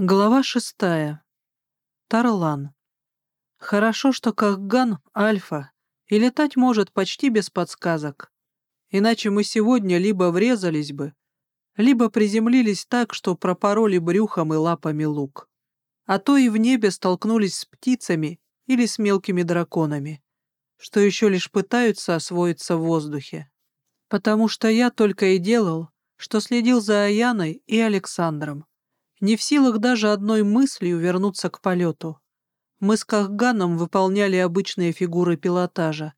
Глава шестая. Тарлан. Хорошо, что Кахган — альфа, и летать может почти без подсказок. Иначе мы сегодня либо врезались бы, либо приземлились так, что пропороли брюхом и лапами лук. А то и в небе столкнулись с птицами или с мелкими драконами, что еще лишь пытаются освоиться в воздухе. Потому что я только и делал, что следил за Аяной и Александром не в силах даже одной мыслью вернуться к полету. Мы с Кахганом выполняли обычные фигуры пилотажа,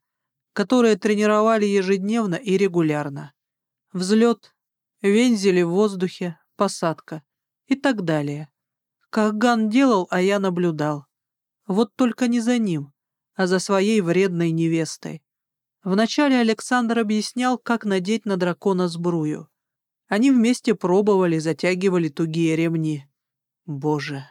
которые тренировали ежедневно и регулярно. Взлет, вензели в воздухе, посадка и так далее. Кахган делал, а я наблюдал. Вот только не за ним, а за своей вредной невестой. Вначале Александр объяснял, как надеть на дракона сбрую. Они вместе пробовали, затягивали тугие ремни. Боже,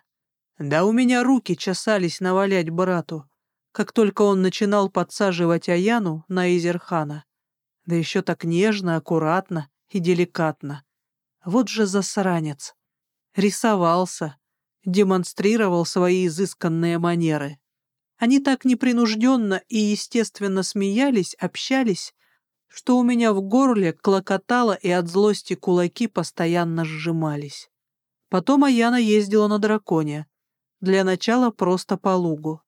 да у меня руки чесались навалять брату, как только он начинал подсаживать Аяну на Изерхана. Да еще так нежно, аккуратно и деликатно. Вот же засранец. Рисовался, демонстрировал свои изысканные манеры. Они так непринужденно и естественно смеялись, общались, что у меня в горле клокотало и от злости кулаки постоянно сжимались. Потом Аяна ездила на драконе. Для начала просто по лугу.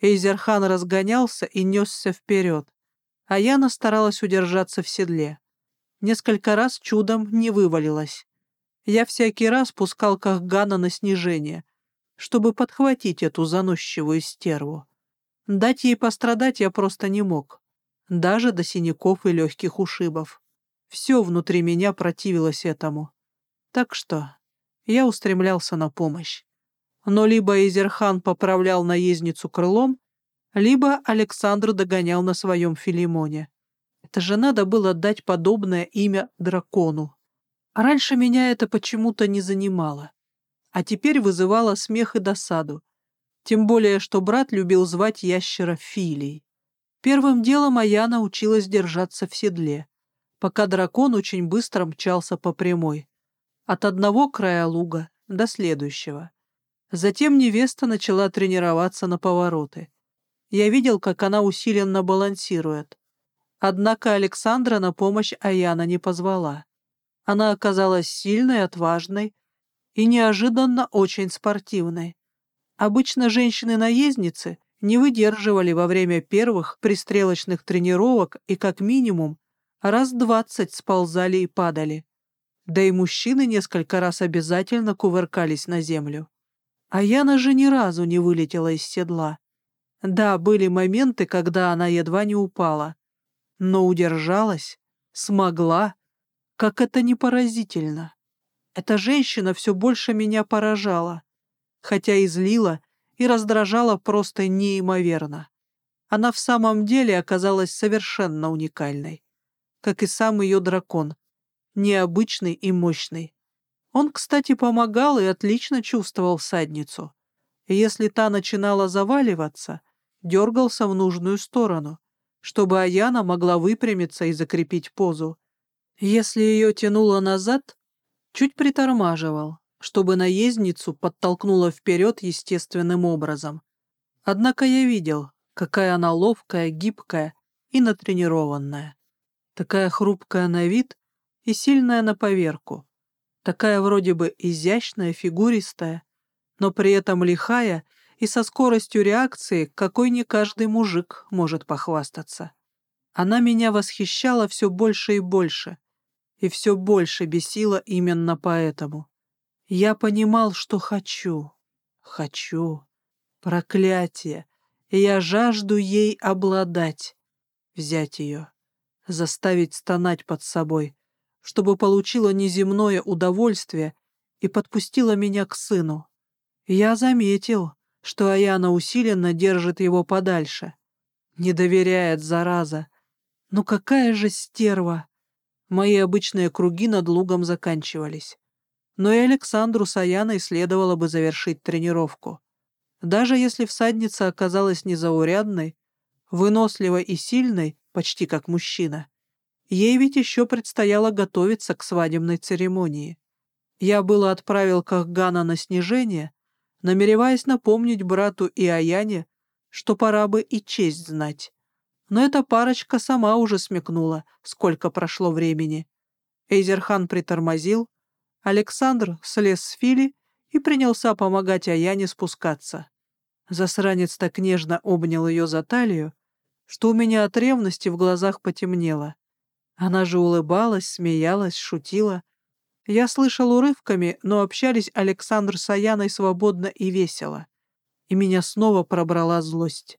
Эйзерхан разгонялся и несся вперед. Аяна старалась удержаться в седле. Несколько раз чудом не вывалилась. Я всякий раз пускал Кахгана на снижение, чтобы подхватить эту заносчивую стерву. Дать ей пострадать я просто не мог даже до синяков и легких ушибов. Все внутри меня противилось этому. Так что я устремлялся на помощь. Но либо Изерхан поправлял наездницу крылом, либо Александр догонял на своем Филимоне. Это же надо было дать подобное имя дракону. Раньше меня это почему-то не занимало, а теперь вызывало смех и досаду, тем более, что брат любил звать ящера Филий. Первым делом Ая научилась держаться в седле, пока дракон очень быстро мчался по прямой, от одного края луга до следующего. Затем невеста начала тренироваться на повороты. Я видел, как она усиленно балансирует. Однако Александра на помощь Аяна не позвала. Она оказалась сильной, отважной и неожиданно очень спортивной. Обычно женщины-наездницы не выдерживали во время первых пристрелочных тренировок и как минимум раз двадцать сползали и падали. Да и мужчины несколько раз обязательно кувыркались на землю. А Яна же ни разу не вылетела из седла. Да, были моменты, когда она едва не упала. Но удержалась, смогла. Как это не поразительно. Эта женщина все больше меня поражала, хотя и злила, и раздражала просто неимоверно. Она в самом деле оказалась совершенно уникальной, как и сам ее дракон, необычный и мощный. Он, кстати, помогал и отлично чувствовал всадницу. И если та начинала заваливаться, дергался в нужную сторону, чтобы Аяна могла выпрямиться и закрепить позу. Если ее тянуло назад, чуть притормаживал, чтобы наездницу подтолкнула вперед естественным образом. Однако я видел, какая она ловкая, гибкая и натренированная. Такая хрупкая на вид и сильная на поверку. Такая вроде бы изящная, фигуристая, но при этом лихая и со скоростью реакции, какой не каждый мужик может похвастаться. Она меня восхищала все больше и больше, и все больше бесила именно поэтому. Я понимал, что хочу, хочу. Проклятие. Я жажду ей обладать, взять ее, заставить стонать под собой, чтобы получила неземное удовольствие и подпустила меня к сыну. Я заметил, что Аяна усиленно держит его подальше. Не доверяет, зараза. Ну какая же стерва! Мои обычные круги над лугом заканчивались но и Александру Саяной следовало бы завершить тренировку. Даже если всадница оказалась незаурядной, выносливой и сильной, почти как мужчина, ей ведь еще предстояло готовиться к свадебной церемонии. Я было отправил Кахгана на снижение, намереваясь напомнить брату и Аяне, что пора бы и честь знать. Но эта парочка сама уже смекнула, сколько прошло времени. Эйзерхан притормозил, Александр слез с Фили и принялся помогать Аяне спускаться. Засранец так нежно обнял ее за талию, что у меня от ревности в глазах потемнело. Она же улыбалась, смеялась, шутила. Я слышал урывками, но общались Александр с Аяной свободно и весело. И меня снова пробрала злость.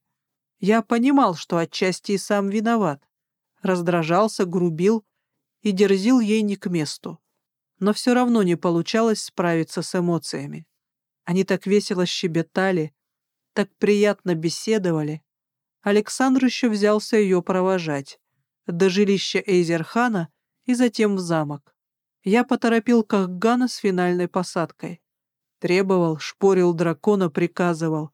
Я понимал, что отчасти и сам виноват. Раздражался, грубил и дерзил ей не к месту. Но все равно не получалось справиться с эмоциями. Они так весело щебетали, так приятно беседовали. Александр еще взялся ее провожать. До жилища Эйзерхана и затем в замок. Я поторопил Кахгана с финальной посадкой. Требовал, шпорил дракона, приказывал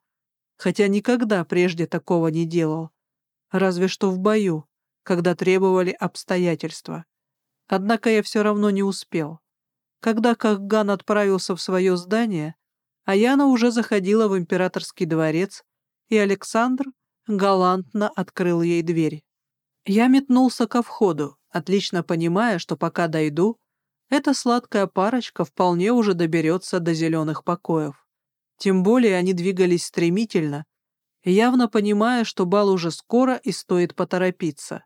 хотя никогда прежде такого не делал, разве что в бою, когда требовали обстоятельства. Однако я все равно не успел. Когда Кахган отправился в свое здание, Аяна уже заходила в императорский дворец, и Александр галантно открыл ей дверь. Я метнулся ко входу, отлично понимая, что пока дойду, эта сладкая парочка вполне уже доберется до зеленых покоев. Тем более они двигались стремительно, явно понимая, что бал уже скоро и стоит поторопиться.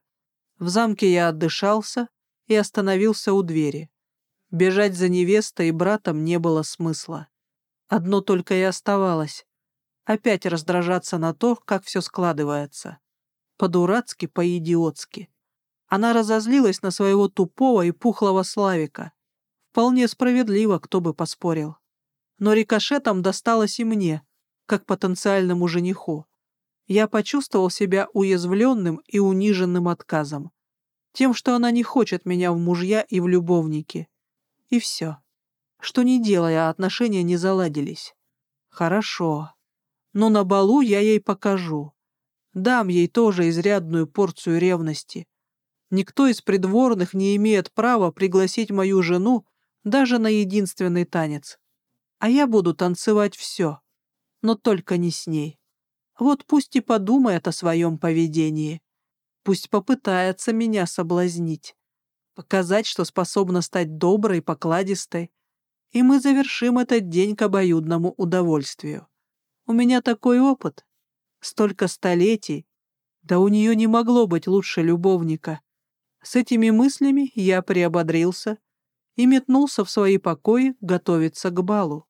В замке я отдышался и остановился у двери. Бежать за невестой и братом не было смысла. Одно только и оставалось — опять раздражаться на то, как все складывается. По-дурацки, по-идиотски. Она разозлилась на своего тупого и пухлого Славика. Вполне справедливо, кто бы поспорил но рикошетом досталось и мне, как потенциальному жениху. Я почувствовал себя уязвленным и униженным отказом. Тем, что она не хочет меня в мужья и в любовники. И все. Что не делая, отношения не заладились. Хорошо. Но на балу я ей покажу. Дам ей тоже изрядную порцию ревности. Никто из придворных не имеет права пригласить мою жену даже на единственный танец а я буду танцевать все, но только не с ней. Вот пусть и подумает о своем поведении. Пусть попытается меня соблазнить, показать, что способна стать доброй, покладистой, и мы завершим этот день к обоюдному удовольствию. У меня такой опыт, столько столетий, да у нее не могло быть лучше любовника. С этими мыслями я приободрился и метнулся в свои покои готовиться к балу.